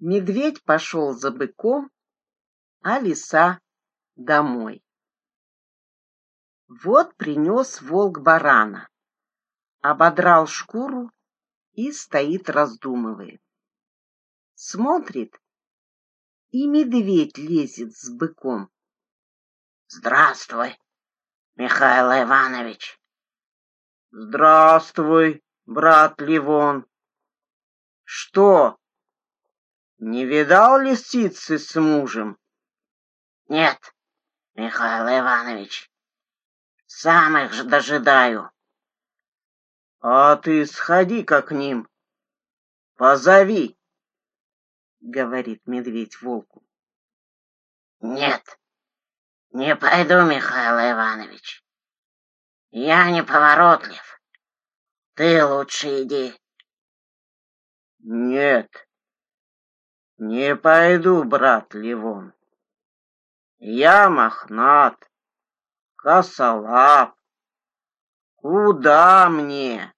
Медведь пошел за быком, а лиса домой. Вот принес волк барана, ободрал шкуру и стоит раздумывает. Смотрит, и медведь лезет с быком. Здравствуй, Михаил Иванович. Здравствуй, брат Ливон. Что, не видал лисицы с мужем? Нет, Михаил Иванович, сам их ж дожидаю. А ты сходи-ка к ним, позови, говорит медведь волку. Нет, не пойду, Михаил Иванович. Я не поворотлив. Ты лучше иди. Нет, не пойду, брат Ливон. Я мохнат, косолап. Куда мне?